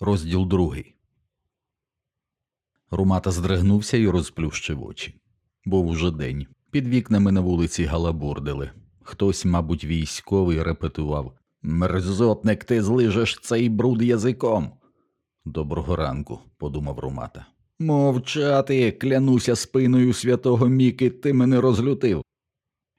Розділ другий. Румата здригнувся і розплющив очі. Був уже день. Під вікнами на вулиці галабурдили. Хтось, мабуть, військовий репетував Мерзотник, ти злижеш цей бруд язиком. Доброго ранку, подумав Румата. Мовчати, клянуся спиною святого Міки, ти мене розлютив.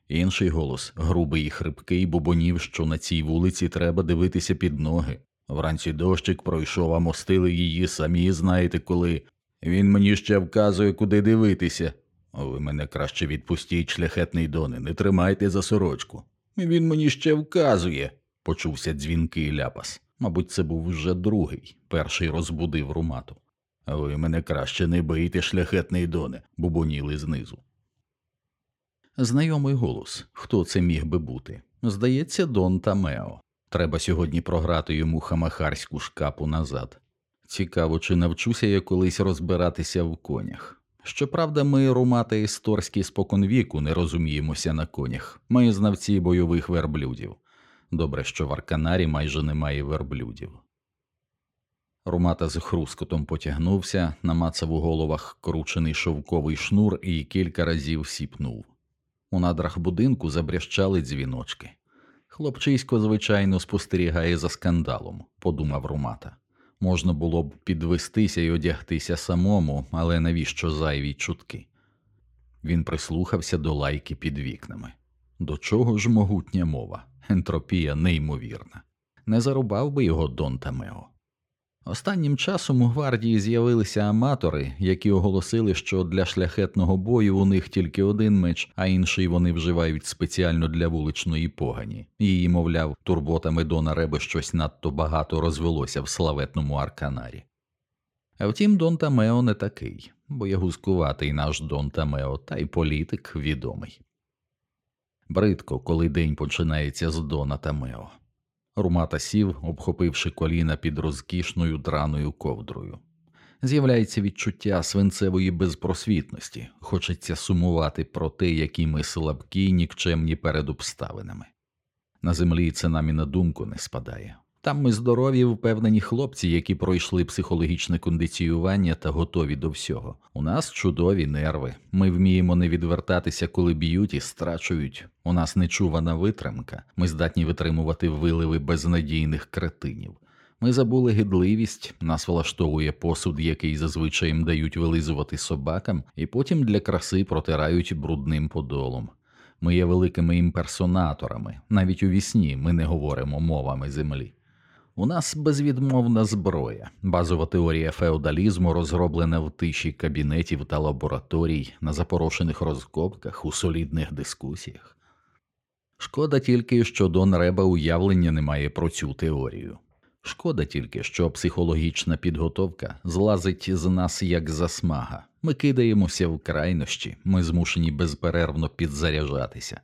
Інший голос, грубий і хрипкий, бубонів, що на цій вулиці треба дивитися під ноги. Вранці дощик пройшов, а мостили її, самі знаєте коли. Він мені ще вказує, куди дивитися. Ви мене краще відпустіть, шляхетний доне, не тримайте за сорочку. Він мені ще вказує, почувся дзвінкий ляпас. Мабуть, це був вже другий, перший розбудив румату. Ви мене краще не бийте, шляхетний доне, бубоніли знизу. Знайомий голос. Хто це міг би бути? Здається, Дон Тамео. Треба сьогодні програти йому хамахарську шкапу назад. Цікаво, чи навчуся я колись розбиратися в конях. Щоправда, ми, румати історські споконвіку, не розуміємося на конях. Ми знавці бойових верблюдів. Добре, що в Арканарі майже немає верблюдів. Румата з хрускотом потягнувся, намацав у головах кручений шовковий шнур і кілька разів сіпнув. У надрах будинку забрящали дзвіночки. Хлопчисько, звичайно, спостерігає за скандалом, подумав Румата. Можна було б підвестися і одягтися самому, але навіщо зайві чутки? Він прислухався до лайки під вікнами. До чого ж могутня мова? Ентропія неймовірна. Не зарубав би його Дон Тамео. Останнім часом у гвардії з'явилися аматори, які оголосили, що для шляхетного бою у них тільки один меч, а інший вони вживають спеціально для вуличної погані. Її, мовляв, турботами Дона Реби щось надто багато розвелося в славетному арканарі. А втім, Дон Тамео не такий, боягузкуватий наш Дон Тамео, та й політик відомий. Бридко, коли день починається з Дона Тамео. Румата сів, обхопивши коліна під розкішною драною ковдрою. З'являється відчуття свинцевої безпросвітності, хочеться сумувати про те, які ми слабкі нікчемні перед обставинами. На землі це нам і на думку не спадає. Там ми здорові, впевнені хлопці, які пройшли психологічне кондиціювання та готові до всього. У нас чудові нерви. Ми вміємо не відвертатися, коли б'ють і страчують. У нас нечувана витримка. Ми здатні витримувати виливи безнадійних кретинів. Ми забули гидливість, нас влаштовує посуд, який зазвичай їм дають вилизувати собакам, і потім для краси протирають брудним подолом. Ми є великими імперсонаторами, навіть у вісні ми не говоримо мовами землі. У нас безвідмовна зброя, базова теорія феодалізму, розроблена в тиші кабінетів та лабораторій, на запорошених розкопках, у солідних дискусіях. Шкода тільки, що Дон Реба уявлення не має про цю теорію. Шкода тільки, що психологічна підготовка злазить з нас як засмага. Ми кидаємося в крайнощі, ми змушені безперервно підзаряджатися.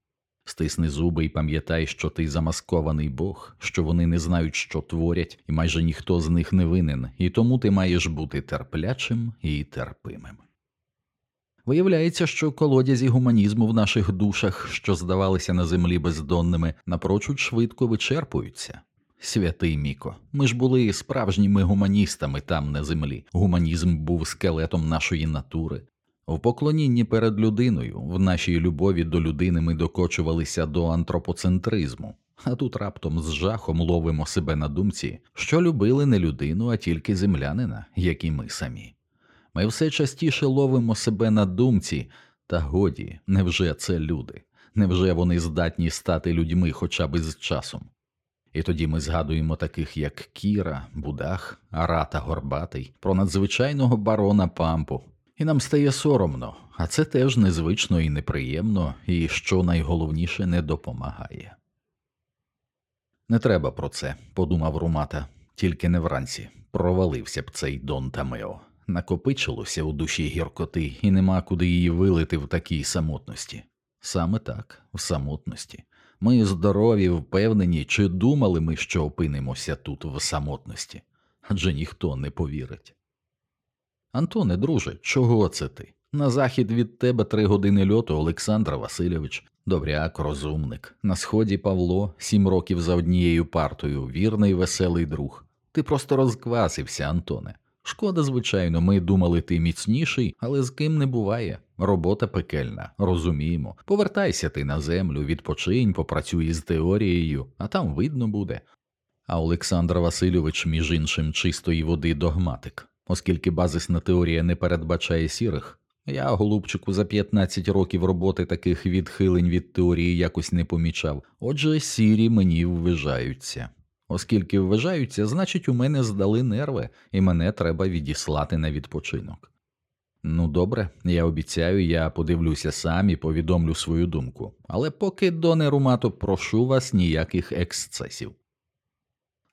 Стисни зуби і пам'ятай, що ти замаскований Бог, що вони не знають, що творять, і майже ніхто з них не винен, і тому ти маєш бути терплячим і терпимим. Виявляється, що колодязі гуманізму в наших душах, що здавалися на землі бездонними, напрочуд швидко вичерпуються. Святий Міко, ми ж були справжніми гуманістами там на землі. Гуманізм був скелетом нашої натури. В поклонінні перед людиною, в нашій любові до людини ми докочувалися до антропоцентризму, а тут раптом з жахом ловимо себе на думці, що любили не людину, а тільки землянина, як і ми самі. Ми все частіше ловимо себе на думці, та годі, невже це люди? Невже вони здатні стати людьми хоча б з часом? І тоді ми згадуємо таких, як Кіра, Будах, Арата Горбатий, про надзвичайного барона Пампу, і нам стає соромно, а це теж незвично і неприємно, і що найголовніше не допомагає. Не треба про це, подумав Румата, тільки не вранці. Провалився б цей Дон Тамео. Накопичилося у душі гіркоти, і нема куди її вилити в такій самотності. Саме так, в самотності. Ми здорові, впевнені, чи думали ми, що опинимося тут в самотності, адже ніхто не повірить. Антоне, друже, чого це ти? На захід від тебе три години льоту Олександр Васильович, добряк, розумник. На сході Павло, сім років за однією партою, вірний веселий друг. Ти просто розквасився, Антоне. Шкода, звичайно, ми думали, ти міцніший, але з ким не буває. Робота пекельна, розуміємо. Повертайся ти на землю, відпочинь, попрацюй з теорією, а там видно буде. А Олександр Васильович, між іншим, чистої води догматик, оскільки базисна теорія не передбачає сірих. Я, голубчику, за 15 років роботи таких відхилень від теорії якось не помічав, отже, сірі мені ввижаються. Оскільки вважаються, значить, у мене здали нерви, і мене треба відіслати на відпочинок. Ну, добре, я обіцяю, я подивлюся сам і повідомлю свою думку, але поки до нерумату прошу вас ніяких ексцесів.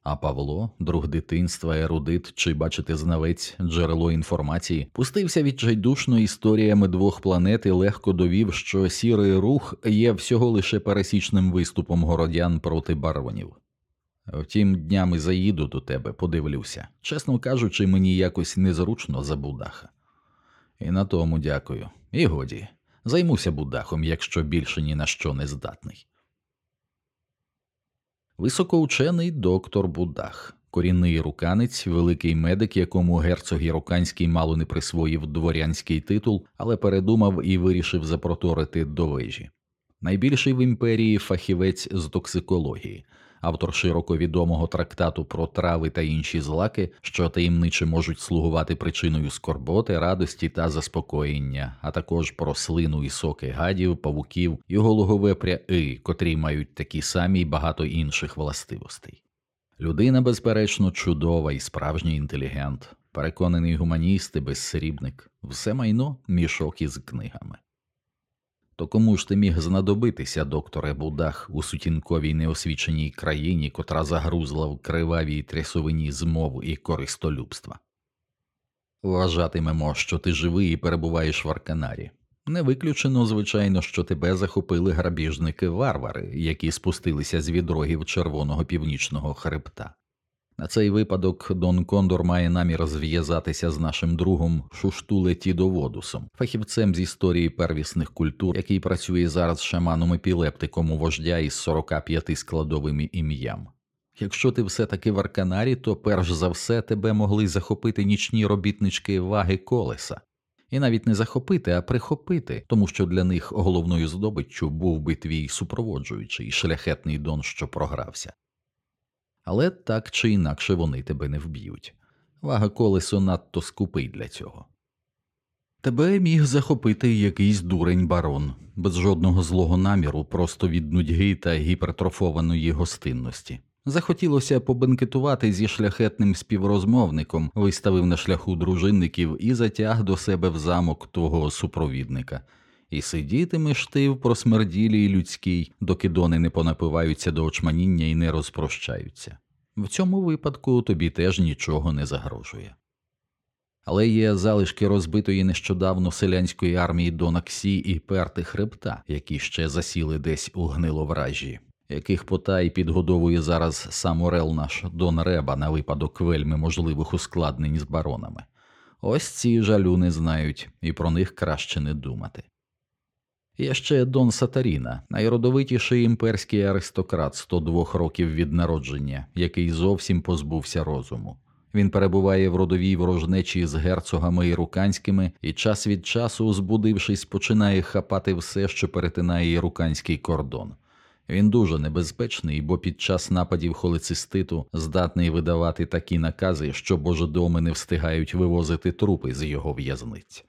А Павло, друг дитинства, ерудит чи, бачите, знавець, джерело інформації, пустився відчайдушно історіями двох планет і легко довів, що сірий рух є всього лише пересічним виступом городян проти баронів. Втім, днями заїду до тебе, подивлюся. Чесно кажучи, мені якось незручно за Будаха. І на тому дякую. І годі, займуся Будахом, якщо більше ні на що не здатний. Високоучений доктор Будах, корінний руканець, великий медик, якому герцог Іруканський мало не присвоїв дворянський титул, але передумав і вирішив запроторити до вежі. Найбільший в імперії фахівець з токсикології, автор широко відомого трактату про трави та інші злаки, що таємниче можуть слугувати причиною скорботи, радості та заспокоєння, а також про слину і соки гадів, павуків, його логове пряи, котрі мають такі самі й багато інших властивостей. Людина, безперечно, чудова і справжній інтелігент, переконаний гуманіст і безсрібник, все майно мішок із книгами. То кому ж ти міг знадобитися, докторе Будах, у сутінковій неосвіченій країні, котра загрузла в кривавій трясовині змов і користолюбства? Вважатимемо, що ти живий і перебуваєш в Арканарі. Не виключено, звичайно, що тебе захопили грабіжники варвари, які спустилися з відрогів червоного північного хребта. На цей випадок Дон Кондор має намір зв'язатися з нашим другом Шуштуле Тідоводусом, фахівцем з історії первісних культур, який працює зараз шаманом епілептиком у вождя із 45 складовими ім'ям. Якщо ти все таки в Арканарі, то перш за все тебе могли захопити нічні робітнички ваги колеса. І навіть не захопити, а прихопити, тому що для них головною здобиччю був би твій супроводжуючий шляхетний дон, що програвся але так чи інакше вони тебе не вб'ють. Вага колесо надто скупий для цього. Тебе міг захопити якийсь дурень барон, без жодного злого наміру, просто від нудьги та гіпертрофованої гостинності. Захотілося побенкетувати зі шляхетним співрозмовником, виставив на шляху дружинників і затяг до себе в замок твого супровідника. І сидітимеш ти в просмерділій людській, доки дони не понапиваються до очманіння і не розпрощаються. В цьому випадку тобі теж нічого не загрожує. Але є залишки розбитої нещодавно селянської армії Донаксі і перти хребта, які ще засіли десь у гниловражі, яких потай підгодовує зараз сам Орел наш Дон Реба на випадок вельми можливих ускладнень з баронами. Ось ці жалю не знають, і про них краще не думати. Є ще Дон Сатаріна, найродовитіший імперський аристократ 102 років від народження, який зовсім позбувся розуму. Він перебуває в родовій ворожнечі з герцогами іруканськими і час від часу, збудившись, починає хапати все, що перетинає іруканський кордон. Він дуже небезпечний, бо під час нападів холециститу здатний видавати такі накази, що божедоми не встигають вивозити трупи з його в'язниць.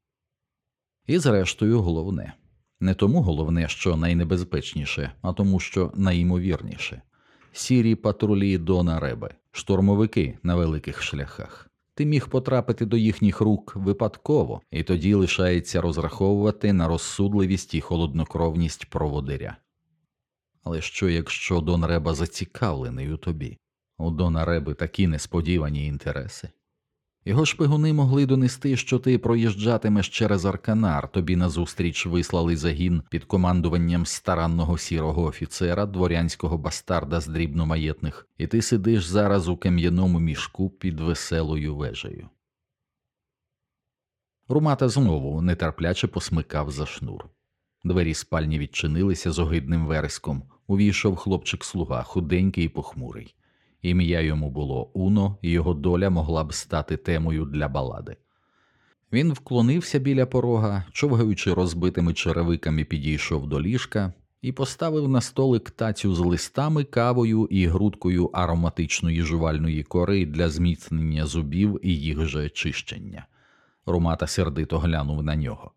І зрештою, головне. Не тому головне, що найнебезпечніше, а тому, що найімовірніше сірі патрулі Дона Реби, штурмовики на великих шляхах. Ти міг потрапити до їхніх рук випадково, і тоді лишається розраховувати на розсудливість і холоднокровність проводиря. Але що якщо Дон Реба зацікавлений у тобі? У Дона Реби такі несподівані інтереси. Його шпигуни могли донести, що ти проїжджатимеш через Арканар, тобі назустріч вислали загін під командуванням старанного сірого офіцера, дворянського бастарда з дрібномаєтних, і ти сидиш зараз у кам'яному мішку під веселою вежею. Румата знову нетерпляче посмикав за шнур. Двері спальні відчинилися з огидним вереском. Увійшов хлопчик слуга, худенький і похмурий Ім'я йому було Уно, і його доля могла б стати темою для балади. Він вклонився біля порога, човгаючи розбитими черевиками, підійшов до ліжка і поставив на столик тацю з листами, кавою і грудкою ароматичної жувальної кори для зміцнення зубів і їх же чищення. Румата сердито глянув на нього.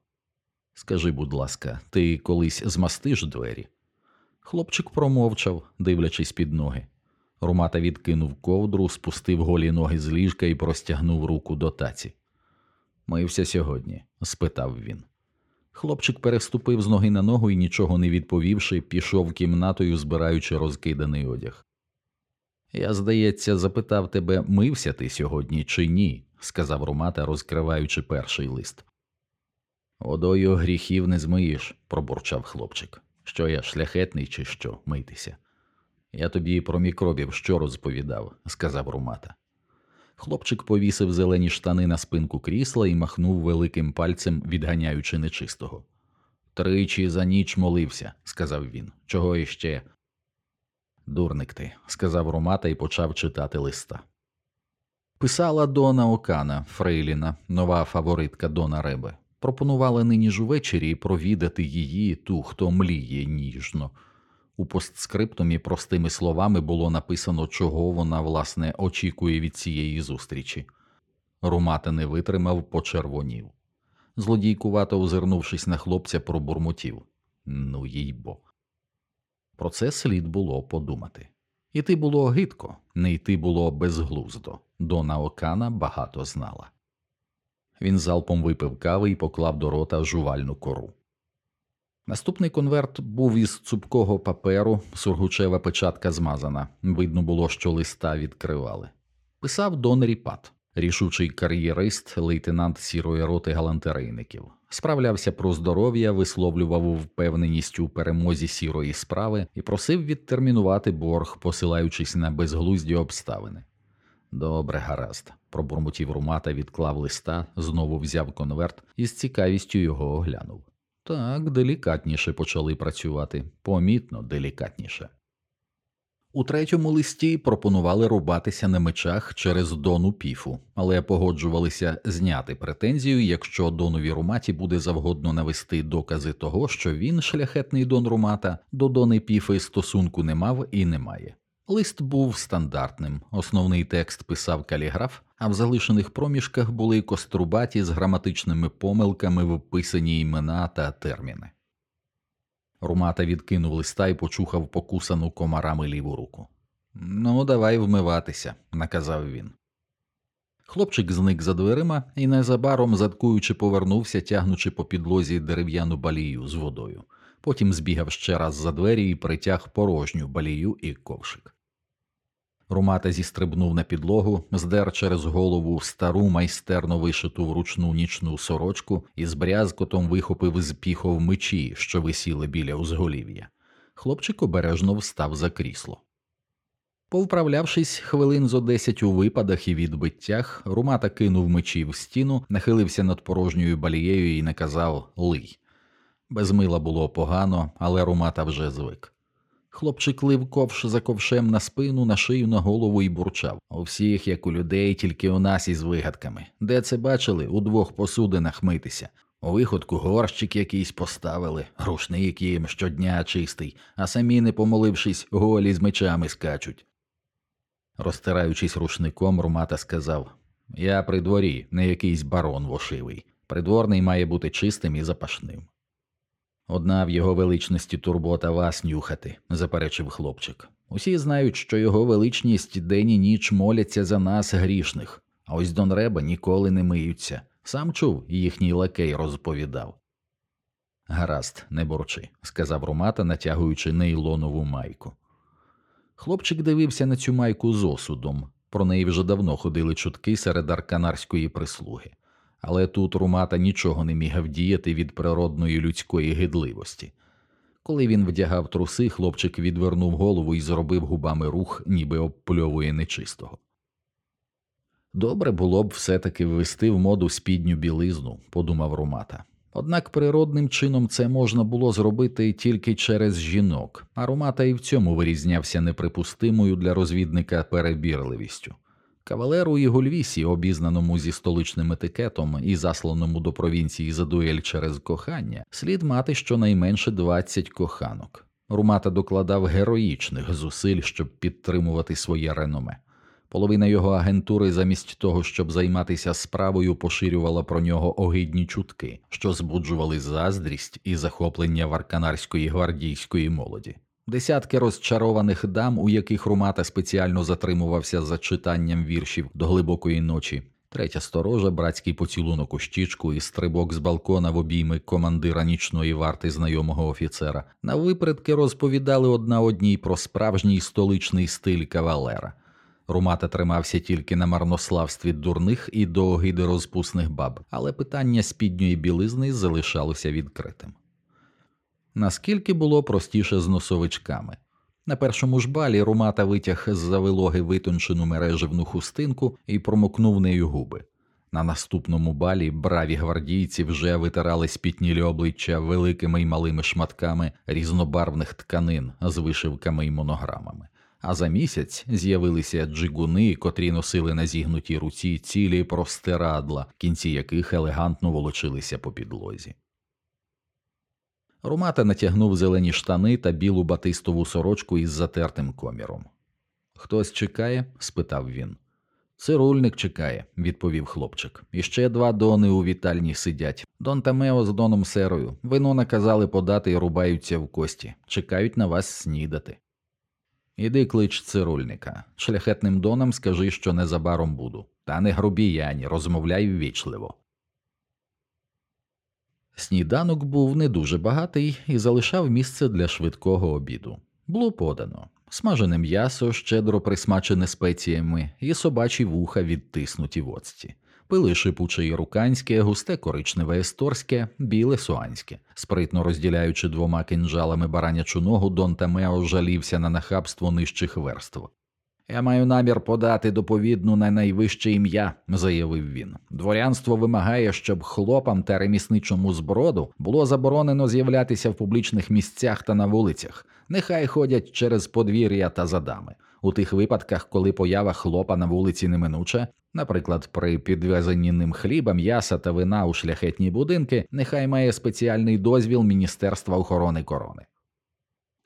Скажи, будь ласка, ти колись змастиш двері? Хлопчик промовчав, дивлячись під ноги. Румата відкинув ковдру, спустив голі ноги з ліжка і простягнув руку до таці. Мився сьогодні? спитав він. Хлопчик переступив з ноги на ногу і, нічого не відповівши, пішов кімнатою, збираючи розкиданий одяг. Я, здається, запитав тебе, мився ти сьогодні чи ні, сказав Румата, розкриваючи перший лист. Водою гріхів не змиєш, пробурчав хлопчик. Що я шляхетний чи що митися? Я тобі про мікробів що розповідав, сказав Румата. Хлопчик повісив зелені штани на спинку крісла і махнув великим пальцем, відганяючи нечистого. Тричі за ніч молився, сказав він. Чого іще? Дурник ти, сказав Румата і почав читати листа. Писала Дона Окана, Фрейліна, нова фаворитка Дона Ребе. Пропонувала нині ж увечері провідати її, ту, хто мліє ніжно. У постскриптумі простими словами було написано, чого вона, власне, очікує від цієї зустрічі. Румата не витримав, почервонів. Злодійкувато озирнувшись на хлопця, пробурмотів Ну, їй бо. Про це слід було подумати. Іти було гидко, не йти було безглуздо. Дона Окана багато знала. Він залпом випив кави і поклав до рота жувальну кору. Наступний конверт був із цупкого паперу, сургучева печатка змазана. Видно було, що листа відкривали. Писав Дон Ріпат, рішучий кар'єрист, лейтенант сірої роти галантерейників. Справлявся про здоров'я, висловлював впевненість у перемозі сірої справи і просив відтермінувати борг, посилаючись на безглузді обставини. Добре, гаразд, пробурмотів Румата, відклав листа, знову взяв конверт і з цікавістю його оглянув. Так, делікатніше почали працювати, помітно делікатніше. У третьому листі пропонували рубатися на мечах через дону піфу, але погоджувалися зняти претензію, якщо донові руматі буде завгодно навести докази того, що він, шляхетний дон румата, до дони піфи стосунку не мав і не має. Лист був стандартним, основний текст писав каліграф, а в залишених проміжках були кострубаті з граматичними помилками вписані імена та терміни. Румата відкинув листа і почухав покусану комарами ліву руку. Ну, давай вмиватися, наказав він. Хлопчик зник за дверима і незабаром, заткуючи, повернувся, тягнучи по підлозі дерев'яну балію з водою. Потім збігав ще раз за двері і притяг порожню балію і ковшик. Румата зістрибнув на підлогу, здер через голову стару майстерно вишиту вручну нічну сорочку і з брязкотом вихопив з піхов мечі, що висіли біля узголів'я. Хлопчик обережно встав за крісло. Повправлявшись хвилин зо десять у випадах і відбиттях, Румата кинув мечі в стіну, нахилився над порожньою балією і наказав Лий. Без мила було погано, але Румата вже звик. Хлопчик лив ковш за ковшем на спину, на шию, на голову і бурчав. У всіх, як у людей, тільки у нас із вигадками. Де це бачили, у двох посудинах митися. У виходку горщик якийсь поставили, рушник їм щодня чистий, а самі, не помолившись, голі з мечами скачуть. Розтираючись рушником, Румата сказав Я при дворі, не якийсь барон вошивий. Придворний має бути чистим і запашним. Одна в його величності турбота вас нюхати, заперечив хлопчик. Усі знають, що його величність день і ніч моляться за нас грішних, а ось Дон Реба ніколи не миються. Сам чув, їхній лакей розповідав. Гаразд, не борчи, сказав Румата, натягуючи нейлонову майку. Хлопчик дивився на цю майку з осудом. Про неї вже давно ходили чутки серед арканарської прислуги але тут Румата нічого не міг вдіяти від природної людської гидливості. Коли він вдягав труси, хлопчик відвернув голову і зробив губами рух, ніби обпльовує нечистого. Добре було б все таки ввести в моду спідню білизну, подумав Румата. Однак природним чином це можна було зробити тільки через жінок, а Румата і в цьому вирізнявся неприпустимою для розвідника перебірливістю. Кавалеру і Гульвісі, обізнаному зі столичним етикетом і засланому до провінції за дуель через кохання, слід мати щонайменше 20 коханок. Румата докладав героїчних зусиль, щоб підтримувати своє реноме. Половина його агентури, замість того, щоб займатися справою, поширювала про нього огидні чутки, що збуджували заздрість і захоплення варканарської гвардійської молоді. Десятки розчарованих дам, у яких Румата спеціально затримувався за читанням віршів до глибокої ночі. Третя сторожа, братський поцілунок у щічку і стрибок з балкона в обійми командира нічної варти знайомого офіцера, на випередки розповідали одна одній про справжній столичний стиль кавалера. Румата тримався тільки на марнославстві дурних і до огиди розпусних баб, але питання спідньої білизни залишалося відкритим. Наскільки було простіше з носовичками. На першому ж балі Румата витяг з за вилоги витончену мережевну хустинку і промокнув нею губи. На наступному балі браві гвардійці вже витирали спітнілі обличчя великими й малими шматками різнобарвних тканин з вишивками й монограмами. А за місяць з'явилися джигуни, котрі носили на зігнутій руці цілі простирадла, кінці яких елегантно волочилися по підлозі. Румата натягнув зелені штани та білу батистову сорочку із затертим коміром. Хтось чекає? спитав він. Цирульник чекає, відповів хлопчик. Іще два дони у вітальні сидять. Дон Тамео з доном серою. Вино наказали подати і рубаються в кості. Чекають на вас снідати. Іди клич цирульника. Шляхетним доном скажи, що незабаром буду. Та не грубій, Яні, розмовляй ввічливо. Сніданок був не дуже багатий і залишав місце для швидкого обіду. Було подано смажене м'ясо, щедро присмачене спеціями, і собачі вуха відтиснуті в оцті. Пили шипуче іруканське, густе коричневе есторське, біле суанське. Спритно розділяючи двома кинджалами баранячу ногу, Дон Тамео жалівся на нахабство нижчих верств. Я маю намір подати доповідну на найвище ім'я, заявив він. Дворянство вимагає, щоб хлопам та ремісничому зброду було заборонено з'являтися в публічних місцях та на вулицях. Нехай ходять через подвір'я та задами. У тих випадках, коли поява хлопа на вулиці неминуча, наприклад, при підвезенні ним хліба, м'яса та вина у шляхетні будинки, нехай має спеціальний дозвіл Міністерства охорони корони.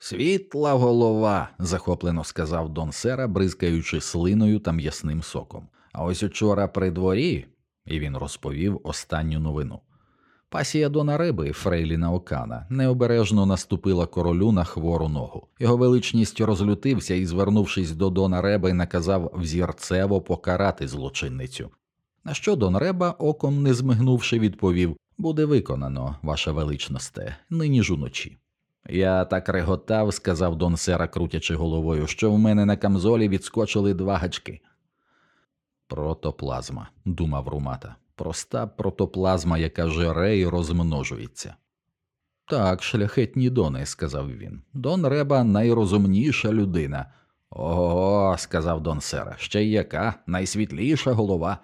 Світла голова, захоплено сказав Дон Сера, бризкаючи слиною та м'ясним соком. А ось учора при дворі, і він розповів останню новину. Пасія Дона Риби, Фрейліна Окана, необережно наступила королю на хвору ногу. Його величність розлютився і, звернувшись до Дона Реби, наказав взірцево покарати злочинницю. На що Дон Реба, оком не змигнувши, відповів Буде виконано, ваша величносте, нині ж уночі. Я так реготав, сказав Дон Сера, крутячи головою, що в мене на камзолі відскочили два гачки. Протоплазма, думав Румата, проста протоплазма, яка жере і розмножується. Так, шляхетні дони, сказав він. Дон Реба найрозумніша людина. Ого, сказав Дон Сера, ще й яка найсвітліша голова.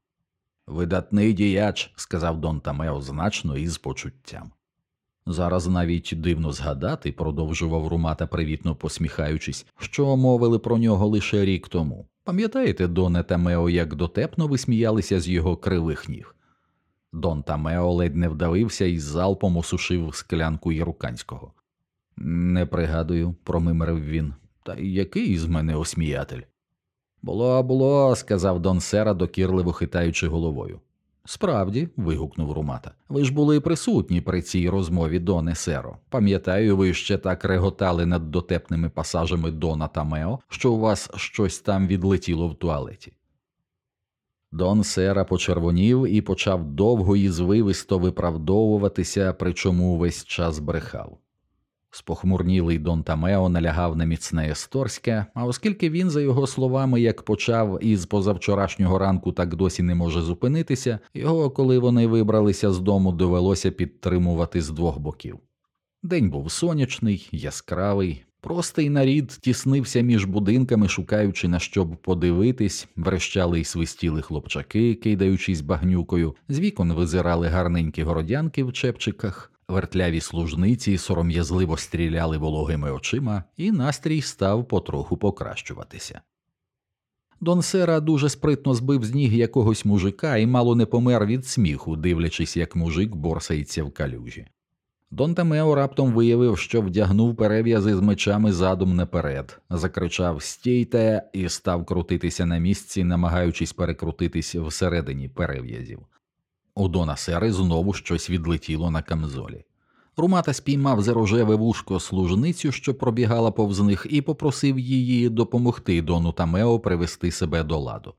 Видатний діяч, сказав Дон Тамео значно і з почуттям. Зараз навіть дивно згадати, продовжував Румата, привітно посміхаючись, що мовили про нього лише рік тому. Пам'ятаєте, Доне Тамео, як дотепно ви сміялися з його кривих ніг? Дон Тамео ледь не вдавився і залпом осушив склянку єруканського. Не пригадую, промимрив він. Та який з мене осміятель? Було, було, сказав Дон Сера, докірливо хитаючи головою. Справді, вигукнув Румата, ви ж були присутні при цій розмові Доне Серо. Пам'ятаю, ви ще так реготали над дотепними пасажами Дона та Мео, що у вас щось там відлетіло в туалеті. Дон Сера почервонів і почав довго і звивисто виправдовуватися, причому весь час брехав. Спохмурнілий Дон Тамео налягав на міцне есторське, а оскільки він, за його словами, як почав із позавчорашнього ранку так досі не може зупинитися, його, коли вони вибралися з дому, довелося підтримувати з двох боків. День був сонячний, яскравий, Простий нарід тіснився між будинками, шукаючи на що б подивитись, верещали й свистіли хлопчаки, кидаючись багнюкою, з вікон визирали гарненькі городянки в чепчиках, вертляві служниці сором'язливо стріляли вологими очима, і настрій став потроху покращуватися. Дон Сера дуже спритно збив з ніг якогось мужика і мало не помер від сміху, дивлячись, як мужик борсається в калюжі. Дон Тамео раптом виявив, що вдягнув перев'язи з мечами задум наперед, закричав Стійте і став крутитися на місці, намагаючись перекрутитись всередині перев'язів. У Дона Сери знову щось відлетіло на камзолі. Румата спіймав за рожеве вушко служницю, що пробігала повз них, і попросив її допомогти Дону Тамео привести себе до ладу.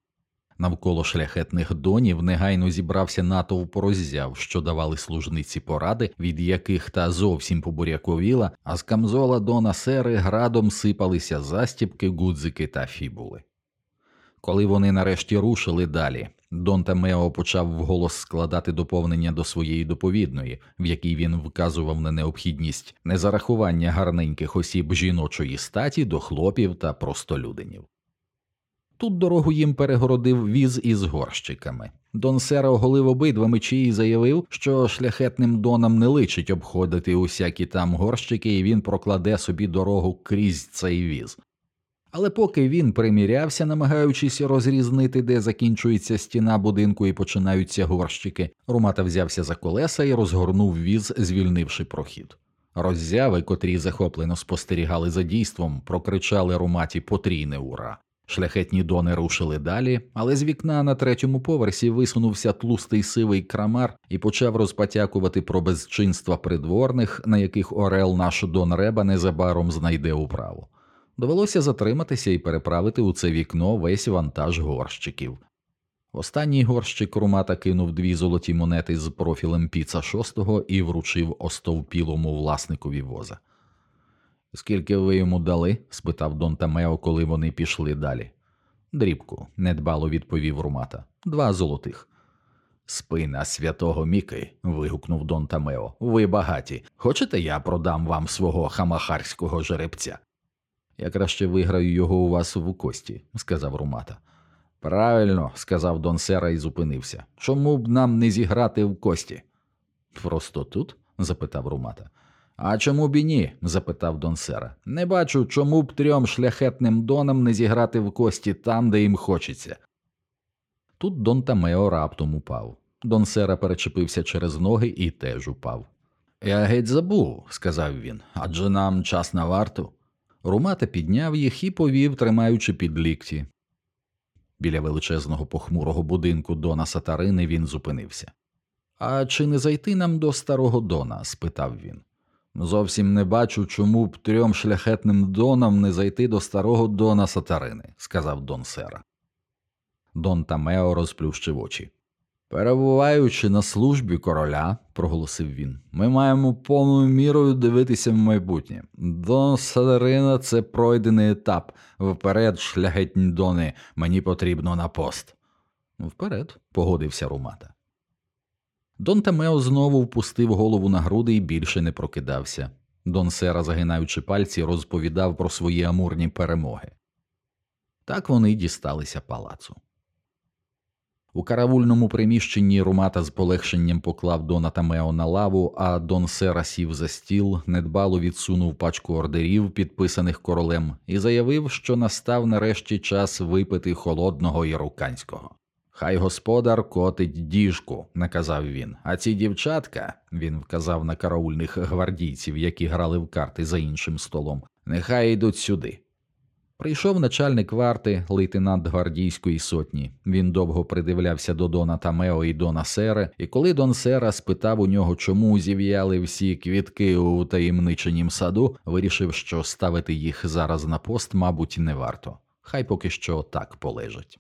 Навколо шляхетних донів негайно зібрався натовп роззяв, що давали служниці поради, від яких та зовсім побуряковіла, а з камзола Дона Сери градом сипалися застіпки, гудзики та фібули. Коли вони нарешті рушили далі, Дон Тамео почав вголос складати доповнення до своєї доповідної, в якій він вказував на необхідність незарахування гарненьких осіб жіночої статі до хлопів та простолюдинів. Тут дорогу їм перегородив віз із горщиками. Дон Сера оголив обидва мечі і заявив, що шляхетним донам не личить обходити усякі там горщики, і він прокладе собі дорогу крізь цей віз. Але поки він примірявся, намагаючись розрізнити, де закінчується стіна будинку і починаються горщики, Румата взявся за колеса і розгорнув віз, звільнивши прохід. Роззяви, котрі захоплено спостерігали за дійством, прокричали Руматі потрійне ура. Шляхетні дони рушили далі, але з вікна на третьому поверсі висунувся тлустий сивий крамар і почав розпотякувати про безчинства придворних, на яких Орел наш Дон Реба незабаром знайде управу. Довелося затриматися і переправити у це вікно весь вантаж горщиків. Останній горщик Румата кинув дві золоті монети з профілем піца шостого і вручив остовпілому власникові воза. Скільки ви йому дали? спитав Дон Тамео, коли вони пішли далі. Дрібку, недбало відповів Румата. Два золотих. Спина святого Міки. вигукнув Дон Тамео. Ви багаті. Хочете, я продам вам свого хамахарського жеребця? Я краще виграю його у вас в кості, сказав Румата. Правильно, сказав Дон Сера і зупинився. Чому б нам не зіграти в кості? Просто тут? запитав Румата. А чому б і ні? запитав Дон Сера. Не бачу, чому б трьом шляхетним донам не зіграти в кості там, де їм хочеться. Тут Дон Тамео раптом упав. Дон Сера перечепився через ноги і теж упав. Я геть забув, сказав він, адже нам час на варту. Румата підняв їх і повів, тримаючи під лікті. Біля величезного похмурого будинку Дона Сатарини він зупинився. А чи не зайти нам до старого Дона? спитав він. Зовсім не бачу, чому б трьом шляхетним донам не зайти до старого Дона Сатарини, сказав Дон Сера. Дон Тамео розплющив очі. Перебуваючи на службі короля, проголосив він, ми маємо повною мірою дивитися в майбутнє. Дон Сатарина це пройдений етап. Вперед, шляхетні дони, мені потрібно на пост. Вперед, погодився Румата. Дон Тамео знову впустив голову на груди і більше не прокидався. Дон Сера, загинаючи пальці, розповідав про свої амурні перемоги. Так вони дісталися палацу. У караульному приміщенні Румата з полегшенням поклав Дона Тамео на лаву, а Дон Сера сів за стіл, недбало відсунув пачку ордерів, підписаних королем, і заявив, що настав нарешті час випити холодного яруканського. Хай господар котить діжку, наказав він. А ці дівчатка, він вказав на караульних гвардійців, які грали в карти за іншим столом, нехай йдуть сюди. Прийшов начальник варти, лейтенант гвардійської сотні. Він довго придивлявся до Дона Тамео і Дона Сера, і коли Дон Сера спитав у нього, чому зів'яли всі квітки у таємниченім саду, вирішив, що ставити їх зараз на пост, мабуть, не варто. Хай поки що так полежать.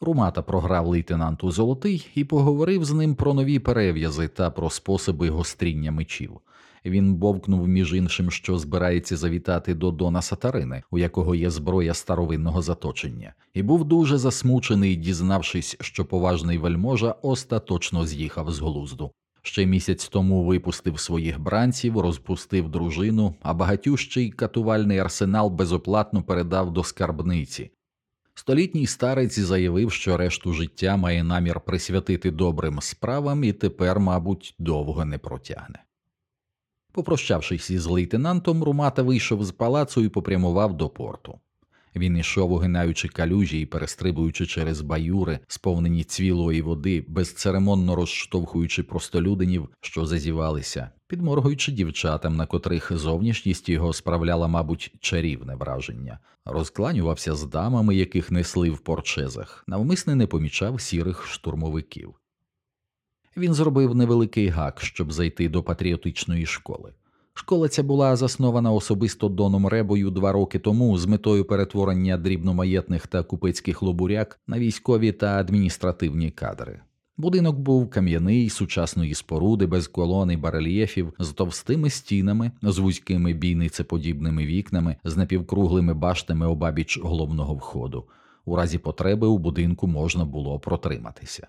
Румата програв лейтенанту Золотий і поговорив з ним про нові перев'язи та про способи гостріння мечів. Він бовкнув, між іншим, що збирається завітати до Дона Сатарини, у якого є зброя старовинного заточення, і був дуже засмучений, дізнавшись, що поважний вельможа остаточно з'їхав з глузду. Ще місяць тому випустив своїх бранців, розпустив дружину, а багатющий катувальний арсенал безоплатно передав до скарбниці. Столітній старець заявив, що решту життя має намір присвятити добрим справам і тепер, мабуть, довго не протягне. Попрощавшись із лейтенантом, Румата вийшов з палацу і попрямував до порту. Він ішов, огинаючи калюжі і перестрибуючи через баюри, сповнені цвілої води, безцеремонно розштовхуючи простолюдинів, що зазівалися, підморгуючи дівчатам, на котрих зовнішність його справляла, мабуть, чарівне враження, розкланювався з дамами, яких несли в порчезах, навмисне не помічав сірих штурмовиків. Він зробив невеликий гак, щоб зайти до патріотичної школи. Школа ця була заснована особисто Доном Ребою два роки тому з метою перетворення дрібномаєтних та купецьких лобуряк на військові та адміністративні кадри. Будинок був кам'яний, сучасної споруди, без колон і барельєфів, з товстими стінами, з вузькими бійницеподібними вікнами, з напівкруглими баштами обабіч головного входу. У разі потреби у будинку можна було протриматися.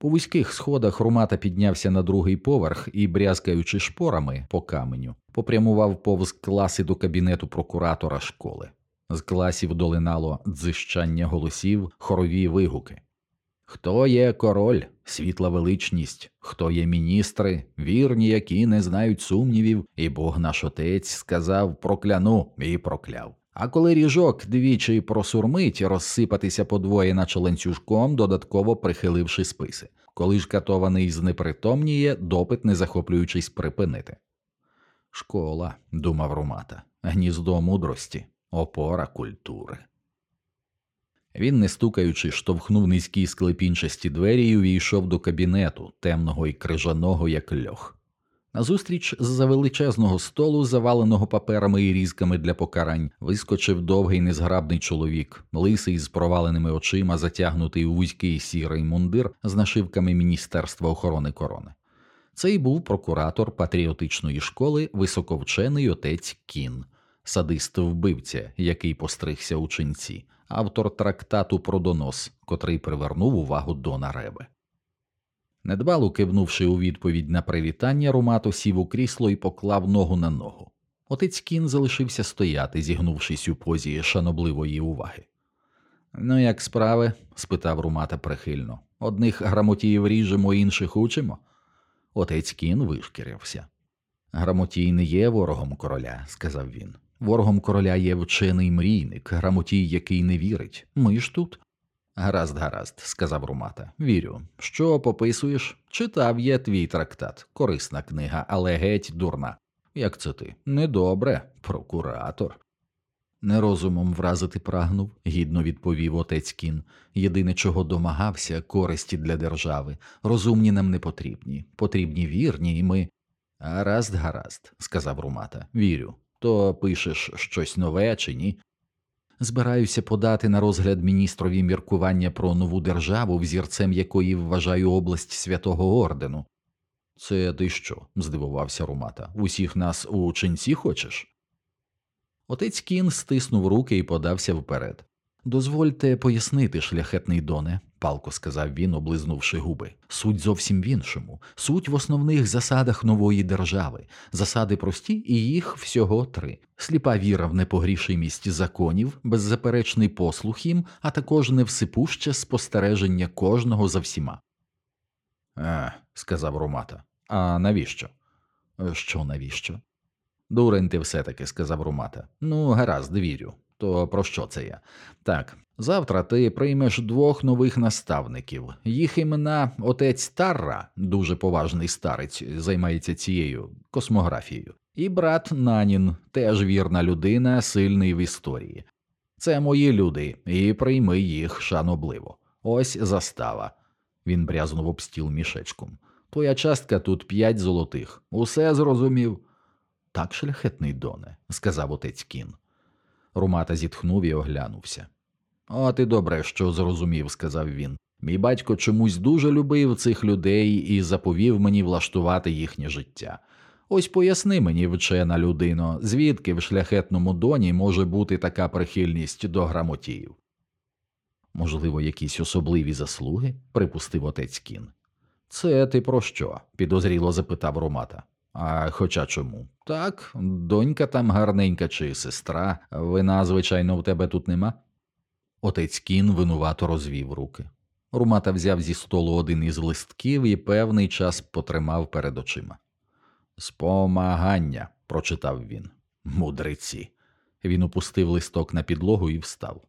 По вузьких сходах Румата піднявся на другий поверх і, брязкаючи шпорами по каменю, попрямував повз класи до кабінету прокуратора школи. З класів долинало дзищання голосів, хорові вигуки. Хто є король, світла величність, хто є міністри, вірні, які не знають сумнівів, і Бог наш отець сказав прокляну і прокляв. А коли ріжок двічі просурмить, розсипатися подвоє, наче ланцюжком, додатково прихиливши списи. Коли ж катований знепритомніє, допит, не захоплюючись, припинити. Школа, думав Румата, гніздо мудрості, опора культури. Він, не стукаючи, штовхнув низькі склепінчасті двері і увійшов до кабінету, темного і крижаного, як льох. Назустріч з за величезного столу, заваленого паперами і різками для покарань, вискочив довгий незграбний чоловік, лисий з проваленими очима, затягнутий у вузький сірий мундир з нашивками Міністерства охорони корони. Цей був прокуратор патріотичної школи, високовчений отець Кін, садист вбивця, який постригся у ченці, автор трактату про донос, котрий привернув увагу Дона Ребе. Недбало кивнувши у відповідь на привітання, Румата сів у крісло і поклав ногу на ногу. Отець Кін залишився стояти, зігнувшись у позі шанобливої уваги. Ну, як справи? спитав Румата прихильно. Одних грамотіїв ріжемо, інших учимо. Отець кін вишкірився. Грамотій не є ворогом короля, сказав він. Ворогом короля є вчений мрійник, грамотій, який не вірить. Ми ж тут. Гаразд, гаразд, сказав Румата. Вірю. Що пописуєш? Читав є твій трактат. Корисна книга, але геть дурна. Як це ти? Недобре, прокуратор. Не розумом вразити прагнув, гідно відповів отець кін. Єдине, чого домагався, користі для держави. Розумні нам не потрібні. Потрібні вірні, і ми. Гаразд, гаразд, сказав Румата. Вірю. То пишеш щось нове чи ні? Збираюся подати на розгляд міністрові міркування про нову державу, взірцем якої вважаю область святого ордену. Це ти що? здивувався Румата. Усіх нас у ченці хочеш? Отець кін стиснув руки і подався вперед. Дозвольте пояснити, шляхетний доне, палко сказав він, облизнувши губи. Суть зовсім в іншому. Суть в основних засадах нової держави, засади прості, і їх всього три: сліпа віра в непогрішимість законів, беззаперечний послух їм, а також невсипуще спостереження кожного за всіма. Е, сказав Румата. А навіщо? Що навіщо? Дурень ти все таки, сказав Румата. Ну, гаразд, вірю. То про що це я? Так, завтра ти приймеш двох нових наставників. Їх імена отець Тарра, дуже поважний старець, займається цією космографією, і брат Нанін, теж вірна людина, сильний в історії. Це мої люди, і прийми їх шанобливо. Ось застава. Він брязнув об стіл мішечком. Твоя частка тут п'ять золотих. Усе зрозумів. Так, шляхетний доне, сказав отець кін. Румата зітхнув і оглянувся. «О, ти добре, що зрозумів, сказав він. Мій батько чомусь дуже любив цих людей і заповів мені влаштувати їхнє життя. Ось поясни мені, вчена людино, звідки в шляхетному доні може бути така прихильність до грамотіїв? Можливо, якісь особливі заслуги, припустив отець кін. Це ти про що? підозріло запитав Ромата. А хоча чому? Так, донька там гарненька чи сестра, вина, звичайно, в тебе тут нема. Отець кін винувато розвів руки. Румата взяв зі столу один із листків і певний час потримав перед очима. Спомагання, прочитав він. Мудреці. Він опустив листок на підлогу і встав.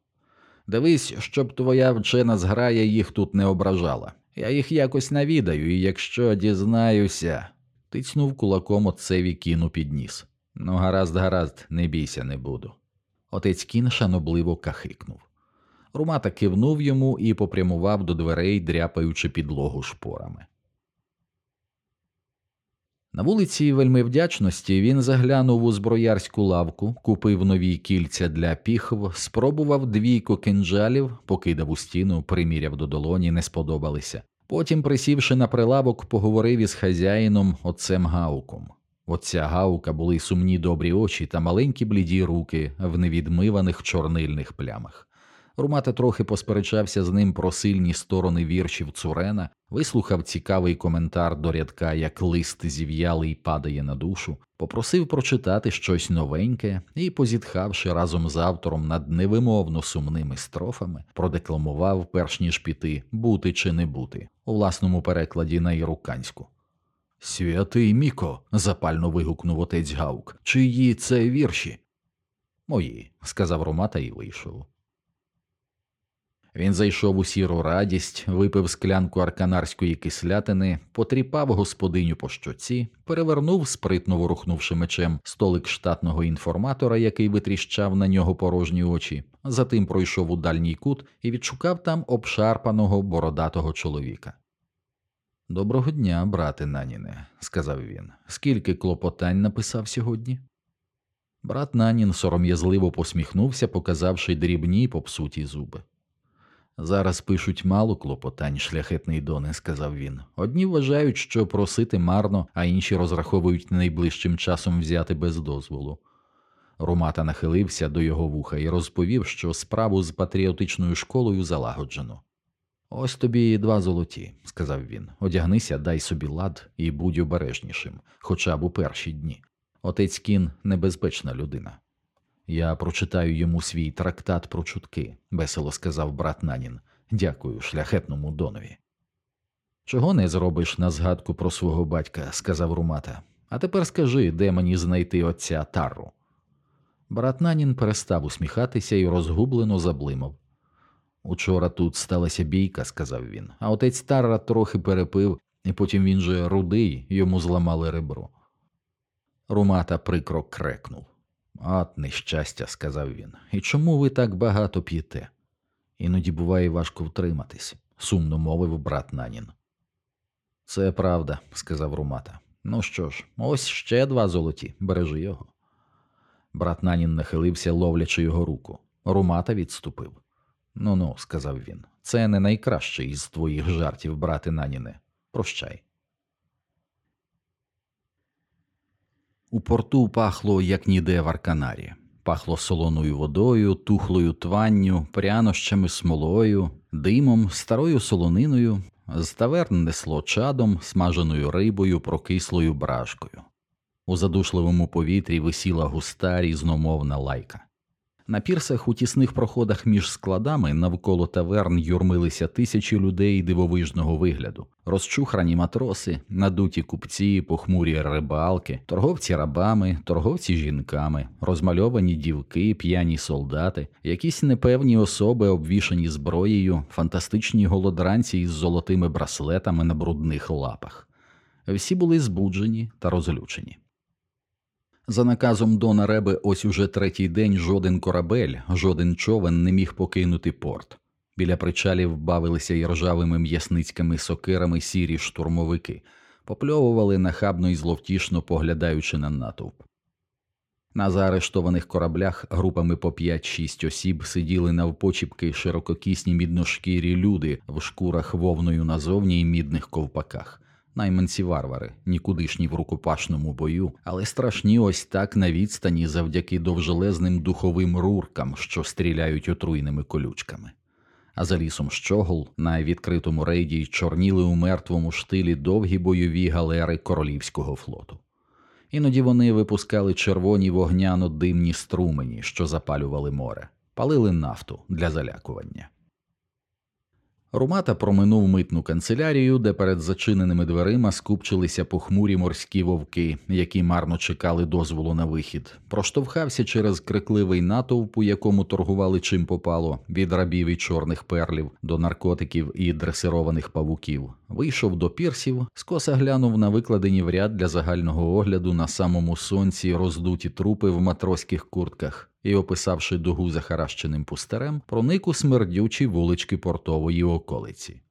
Дивись, щоб твоя вчена зграя їх тут не ображала. Я їх якось навідаю, і якщо дізнаюся. Тицнув кулаком отцеві кіну під ніс. Ну, гаразд, гаразд, не бійся, не буду. Отець кін шанобливо кахикнув. Румата кивнув йому і попрямував до дверей, дряпаючи підлогу шпорами. На вулиці вельми вдячності він заглянув у зброярську лавку, купив нові кільця для піхв, спробував двійко кинджалів, покидав у стіну, приміряв до долоні, не сподобалися. Потім, присівши на прилавок, поговорив із хазяїном отцем Гауком. Отця Гаука були сумні добрі очі та маленькі бліді руки в невідмиваних чорнильних плямах. Румата трохи посперечався з ним про сильні сторони віршів Цурена, вислухав цікавий коментар до рядка, як лист зів'ялий падає на душу, попросив прочитати щось новеньке і, позітхавши разом з автором над невимовно сумними строфами, продекламував, перш ніж піти, бути чи не бути, у власному перекладі на іруканську. Святий Міко. запально вигукнув отець Гаук. Чиї це вірші? Мої, сказав Ромата і вийшов. Він зайшов у сіру радість, випив склянку арканарської кислятини, потріпав господиню по щоці, перевернув, спритно ворухнувши мечем, столик штатного інформатора, який витріщав на нього порожні очі, затим пройшов у дальній кут і відшукав там обшарпаного бородатого чоловіка. Доброго дня, брате Наніне, сказав він. Скільки клопотань написав сьогодні? Брат Нанін сором'язливо посміхнувся, показавши дрібні попсуті зуби. Зараз пишуть мало клопотань, шляхетний доне, сказав він. Одні вважають, що просити марно, а інші розраховують найближчим часом взяти без дозволу. Ромата нахилився до його вуха і розповів, що справу з патріотичною школою залагоджено. Ось тобі два золоті, сказав він. Одягнися, дай собі лад і будь обережнішим, хоча б у перші дні. Отець кін небезпечна людина. Я прочитаю йому свій трактат про чутки, весело сказав брат Нанін. Дякую, шляхетному донові. Чого не зробиш на згадку про свого батька, сказав Румата. А тепер скажи, де мені знайти отця Тарру. Брат Нанін перестав усміхатися і розгублено заблимав. Учора тут сталася бійка, сказав він, а отець Тарра трохи перепив, і потім він же рудий, йому зламали ребро. Румата прикро крекнув. От нещастя, сказав він. І чому ви так багато п'єте? Іноді буває важко втриматись, сумно мовив брат Нанін. Це правда, сказав Румата. Ну що ж, ось ще два золоті, бережи його. Брат Нанін нахилився, ловлячи його руку. Румата відступив. Ну ну, сказав він, це не найкращий із твоїх жартів, брате Наніне. Прощай. У порту пахло як ніде в Арканарі. Пахло солоною водою, тухлою тванню, прянощами смолою, димом, старою солониною, з таверн несло чадом, смаженою рибою, прокислою брашкою. У задушливому повітрі висіла густа різномовна лайка. На пірсах у тісних проходах між складами навколо таверн юрмилися тисячі людей дивовижного вигляду, розчухрані матроси, надуті купці, похмурі рибалки, торговці рабами, торговці жінками, розмальовані дівки, п'яні солдати, якісь непевні особи, обвішані зброєю, фантастичні голодранці із золотими браслетами на брудних лапах. Всі були збуджені та розлючені. За наказом Дона Реби, ось уже третій день жоден корабель, жоден човен не міг покинути порт. Біля причалів бавилися й ржавими м'ясницькими сокирами сірі штурмовики, попльовували нахабно і зловтішно поглядаючи на натовп. На заарештованих кораблях групами по 5-6 осіб сиділи навпочіпки ширококісні мідношкірі люди в шкурах вовною назовні і мідних ковпаках найманці варвари, нікудишні в рукопашному бою, але страшні ось так на відстані завдяки довжелезним духовим руркам, що стріляють отруйними колючками. а за лісом щогол на відкритому рейді чорніли у мертвому штилі довгі бойові галери королівського флоту. Іноді вони випускали червоні вогняно димні струмені, що запалювали море, палили нафту для залякування. Румата проминув митну канцелярію, де перед зачиненими дверима скупчилися похмурі морські вовки, які марно чекали дозволу на вихід, проштовхався через крикливий натовп, у якому торгували чим попало, від рабів і чорних перлів до наркотиків і дресированих павуків, вийшов до пірсів, скоса глянув на викладені в ряд для загального огляду на самому сонці роздуті трупи в матроських куртках і, описавши дугу захаращеним пустарем, проник у смердючі вулички портової околиці.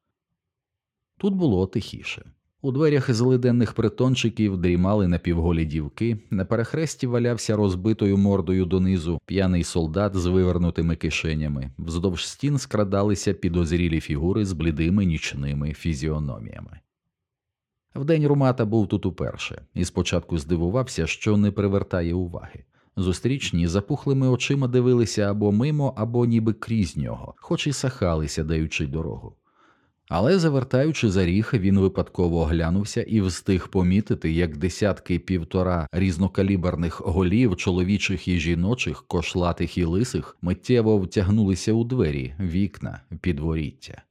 Тут було тихіше. У дверях злиденних притончиків дрімали напівголі дівки, на перехресті валявся розбитою мордою донизу п'яний солдат з вивернутими кишенями, вздовж стін скрадалися підозрілі фігури з блідими нічними фізіономіями. Вдень Румата був тут уперше, і спочатку здивувався, що не привертає уваги. Зустрічні запухлими очима дивилися або мимо, або ніби крізь нього, хоч і сахалися, даючи дорогу. Але, завертаючи за ріг, він випадково оглянувся і встиг помітити, як десятки півтора різнокаліберних голів, чоловічих і жіночих, кошлатих і лисих, миттєво втягнулися у двері, вікна, підворіття.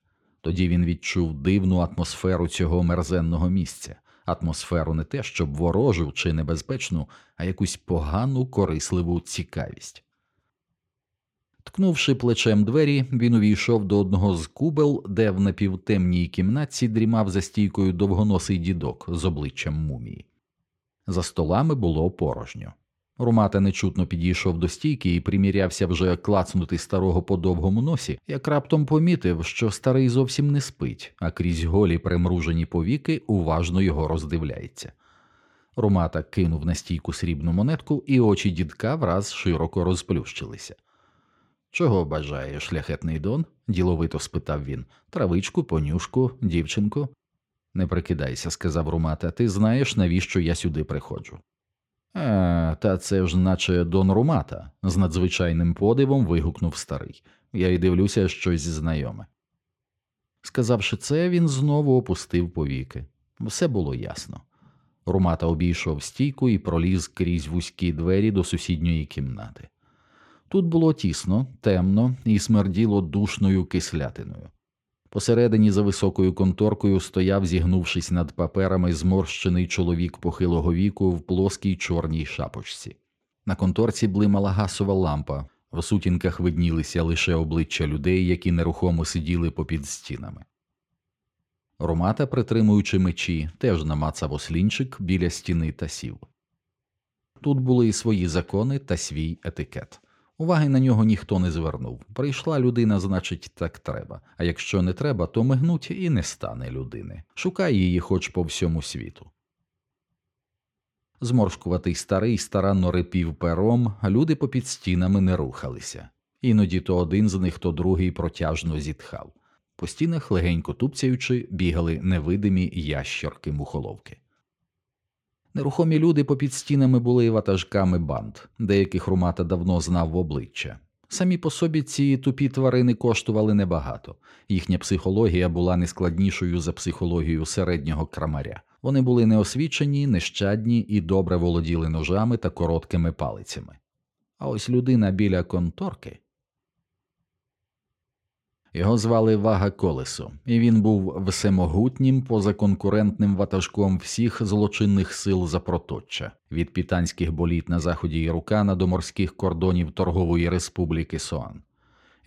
Тоді він відчув дивну атмосферу цього мерзенного місця атмосферу не те, щоб ворожу чи небезпечну, а якусь погану корисливу цікавість. Ткнувши плечем двері, він увійшов до одного з кубел, де в напівтемній кімнатці дрімав за стійкою довгоносий дідок з обличчям мумії. За столами було порожньо. Румата нечутно підійшов до стійки і примірявся вже клацнути старого по довгому носі, як раптом помітив, що старий зовсім не спить, а крізь голі примружені повіки уважно його роздивляється. Румата кинув на стійку срібну монетку, і очі дідка враз широко розплющилися. Чого бажає шляхетний дон? діловито спитав він. Травичку, понюшку, дівчинку. Не прикидайся, сказав Румата, ти знаєш, навіщо я сюди приходжу. А, та це ж наче Дон Румата, з надзвичайним подивом вигукнув старий. Я й дивлюся щось знайоме. Сказавши це, він знову опустив повіки. Все було ясно. Румата обійшов стійку і проліз крізь вузькі двері до сусідньої кімнати. Тут було тісно, темно і смерділо душною кислятиною. Посередині за високою конторкою стояв, зігнувшись над паперами, зморщений чоловік похилого віку в плоскій чорній шапочці. На конторці блимала гасова лампа, в сутінках виднілися лише обличчя людей, які нерухомо сиділи попід стінами. Ромата, притримуючи мечі, теж намацав ослінчик біля стіни та сів. Тут були і свої закони та свій етикет. Уваги на нього ніхто не звернув. Прийшла людина, значить, так треба, а якщо не треба, то мигнуть і не стане людини. Шукай її хоч по всьому світу. Зморшкуватий старий старанно репів пером, люди попід стінами не рухалися. Іноді то один з них, то другий протяжно зітхав. По стінах, легенько тупцяючи, бігали невидимі ящерки мухоловки. Нерухомі люди попід стінами були ватажками банд, деяких Румата давно знав в обличчя. Самі по собі ці тупі тварини коштували небагато, їхня психологія була не складнішою за психологію середнього крамаря. Вони були неосвічені, нещадні і добре володіли ножами та короткими палицями. А ось людина біля конторки його звали Вага Колесо, і він був всемогутнім позаконкурентним ватажком всіх злочинних сил Запроточчя, від пітанських боліт на заході Ірукана до морських кордонів Торгової Республіки Соан.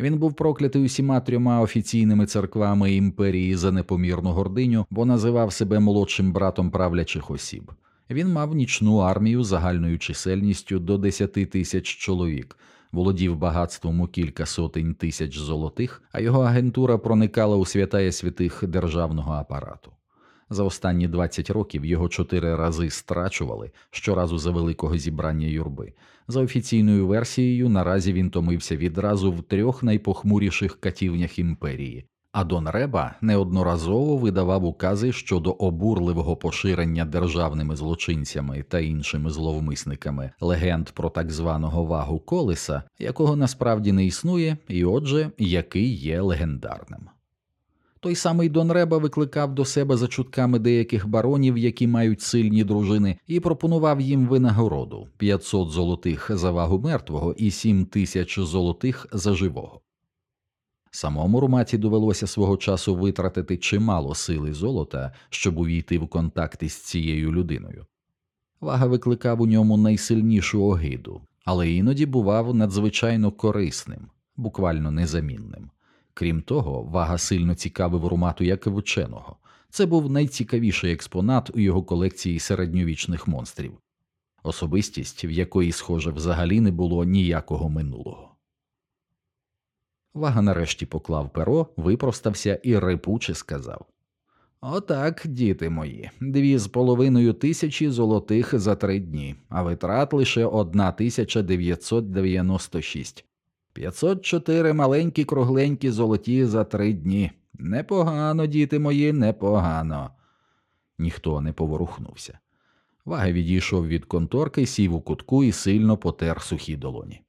Він був проклятий усіма трьома офіційними церквами імперії за непомірну гординю, бо називав себе молодшим братом правлячих осіб. Він мав нічну армію загальною чисельністю до 10 тисяч чоловік володів багатством у кілька сотень тисяч золотих, а його агентура проникала у святая святих державного апарату. За останні 20 років його чотири рази страчували щоразу за великого зібрання юрби. За офіційною версією, наразі він томився відразу в трьох найпохмуріших катівнях імперії А Дон Реба неодноразово видавав укази щодо обурливого поширення державними злочинцями та іншими зловмисниками легенд про так званого вагу колеса, якого насправді не існує, і отже, який є легендарним. Той самий Дон Реба викликав до себе за чутками деяких баронів, які мають сильні дружини, і пропонував їм винагороду 500 золотих за вагу мертвого і 7 тисяч золотих за живого. Самому Руматі довелося свого часу витратити чимало сили золота, щоб увійти в контакт із цією людиною. Вага викликав у ньому найсильнішу огиду, але іноді бував надзвичайно корисним, буквально незамінним. Крім того, вага сильно цікавив Румату як вченого. Це був найцікавіший експонат у його колекції середньовічних монстрів, особистість, в якої, схоже, взагалі не було ніякого минулого. Вага нарешті поклав перо, випростався і рипуче сказав Отак, діти мої, дві з половиною тисячі золотих за три дні, а витрат лише одна тисяча дев'ятсот дев'яносто шість. П'ятсот чотири маленькі кругленькі золоті за три дні. Непогано, діти мої, непогано. Ніхто не поворухнувся. Вага відійшов від конторки, сів у кутку і сильно потер сухі долоні.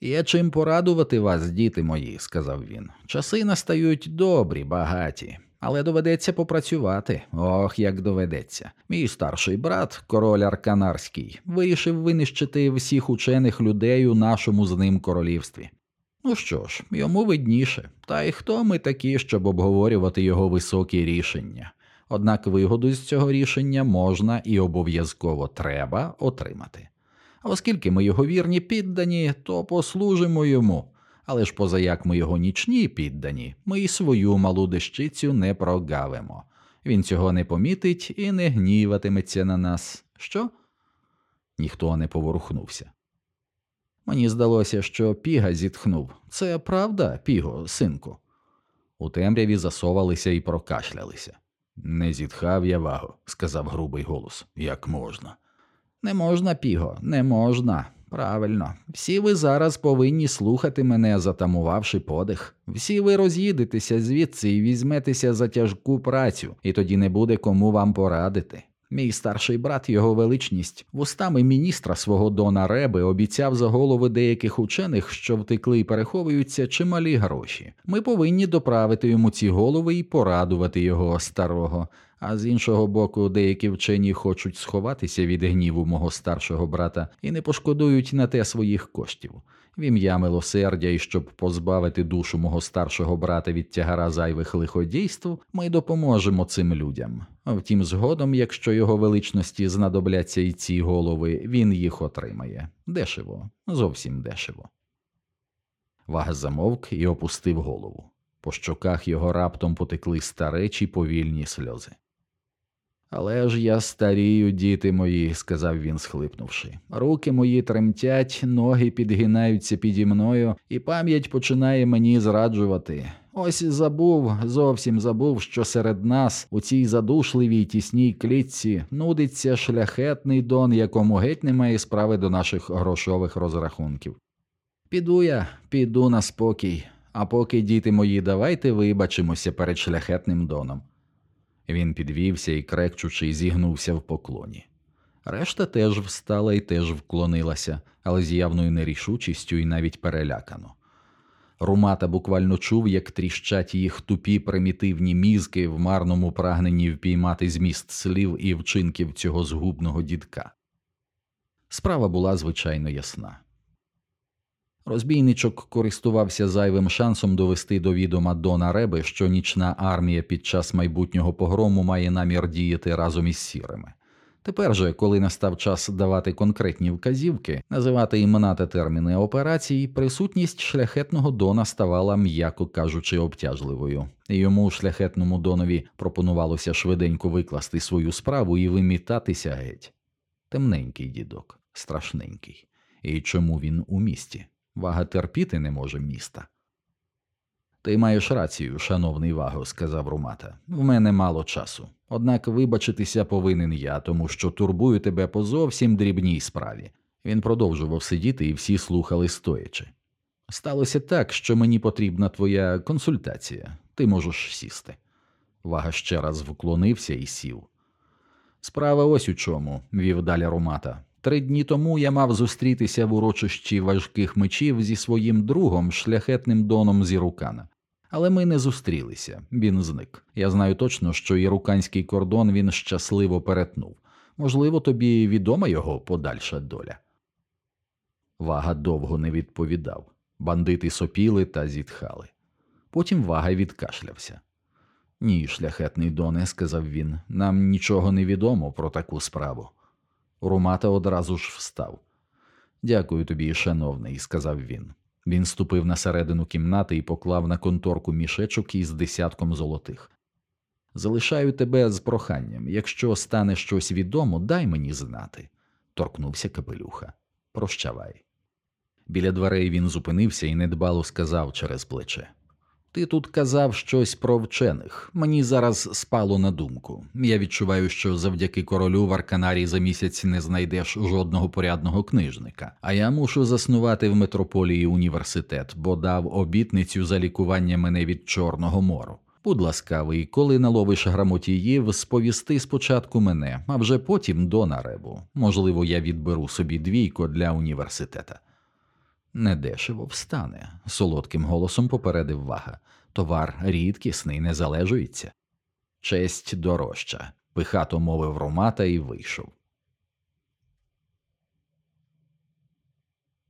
Є чим порадувати вас, діти мої, сказав він. Часи настають добрі, багаті, але доведеться попрацювати. Ох, як доведеться. Мій старший брат, король Арканарський, вирішив винищити всіх учених людей у нашому з ним королівстві. Ну що ж, йому видніше, та й хто ми такі, щоб обговорювати його високі рішення. Однак вигоду з цього рішення можна і обов'язково треба отримати. Оскільки ми його вірні піддані, то послужимо йому. Але ж позаяк ми його нічні піддані, ми й свою малу дещицю не прогавимо. Він цього не помітить і не гніватиметься на нас. Що? Ніхто не поворухнувся. Мені здалося, що піга зітхнув. Це правда, піго, синку. У темряві засовалися і прокашлялися. Не зітхав я ваго, сказав грубий голос. Як можна? Не можна, піго, не можна. Правильно, всі ви зараз повинні слухати мене, затамувавши подих. Всі ви роз'їдетеся звідси і візьметеся за тяжку працю, і тоді не буде кому вам порадити. Мій старший брат, його величність, вустами міністра свого Дона Реби обіцяв за голови деяких учених, що втекли і переховуються чималі гроші. Ми повинні доправити йому ці голови і порадувати його старого. А з іншого боку, деякі вчені хочуть сховатися від гніву мого старшого брата і не пошкодують на те своїх коштів. В ім'я милосердя і щоб позбавити душу мого старшого брата від тягара зайвих лиходійств, ми допоможемо цим людям. Втім, згодом, якщо його величності знадобляться і ці голови, він їх отримає. Дешево, зовсім дешево. Вага замовк і опустив голову. По щоках його раптом потекли старечі повільні сльози. Але ж я старію, діти мої, сказав він, схлипнувши. Руки мої тремтять, ноги підгинаються піді мною, і пам'ять починає мені зраджувати. Ось забув, зовсім забув, що серед нас, у цій задушливій тісній клітці, нудиться шляхетний дон, якому геть немає справи до наших грошових розрахунків. Піду я, піду на спокій, а поки, діти мої, давайте вибачимося перед шляхетним доном. Він підвівся і, крекчучи, зігнувся в поклоні. Решта теж встала і теж вклонилася, але з явною нерішучістю і навіть перелякано. Румата буквально чув, як тріщать їх тупі примітивні мізки в марному прагненні впіймати зміст слів і вчинків цього згубного дідка. Справа була звичайно ясна. Розбійничок користувався зайвим шансом довести до відома Дона Реби, що нічна армія під час майбутнього погрому має намір діяти разом із сірими. Тепер же, коли настав час давати конкретні вказівки, називати імена та терміни операцій, присутність шляхетного Дона ставала, м'яко кажучи, обтяжливою. Йому шляхетному донові пропонувалося швиденько викласти свою справу і вимітатися геть. Темненький дідок, страшненький. І чому він у місті? Вага терпіти не може міста. Ти маєш рацію, шановний Ваго, сказав Румата. В мене мало часу. Однак вибачитися повинен я, тому що турбую тебе по зовсім дрібній справі. Він продовжував сидіти, і всі слухали стоячи. Сталося так, що мені потрібна твоя консультація. Ти можеш сісти. Вага ще раз вклонився і сів. Справа ось у чому, вів далі Ромата. Три дні тому я мав зустрітися в урочищі важких мечів зі своїм другом, шляхетним доном Зірукана. Але ми не зустрілися, він зник. Я знаю точно, що іруканський кордон він щасливо перетнув. Можливо, тобі відома його подальша доля. Вага довго не відповідав. Бандити сопіли та зітхали. Потім Вага відкашлявся. Ні, шляхетний доне, сказав він, нам нічого не відомо про таку справу. Румата одразу ж встав. Дякую тобі, шановний, сказав він. Він ступив на середину кімнати і поклав на конторку мішечок із десятком золотих. Залишаю тебе з проханням. Якщо стане щось відомо, дай мені знати. торкнувся капелюха. Прощавай. Біля дверей він зупинився і недбало сказав через плече. Ти тут казав щось про вчених. Мені зараз спало на думку. Я відчуваю, що завдяки королю в Арканарі за місяць не знайдеш жодного порядного книжника. А я мушу заснувати в метрополії університет, бо дав обітницю за лікування мене від Чорного мору. Будь ласкавий, коли наловиш грамотіїв, сповісти спочатку мене, а вже потім до наребу. Можливо, я відберу собі двійко для університета. Недешево встане, солодким голосом попередив вага. Товар рідкісний, не залежується. Честь дорожча, пихато мовив Ромата і вийшов.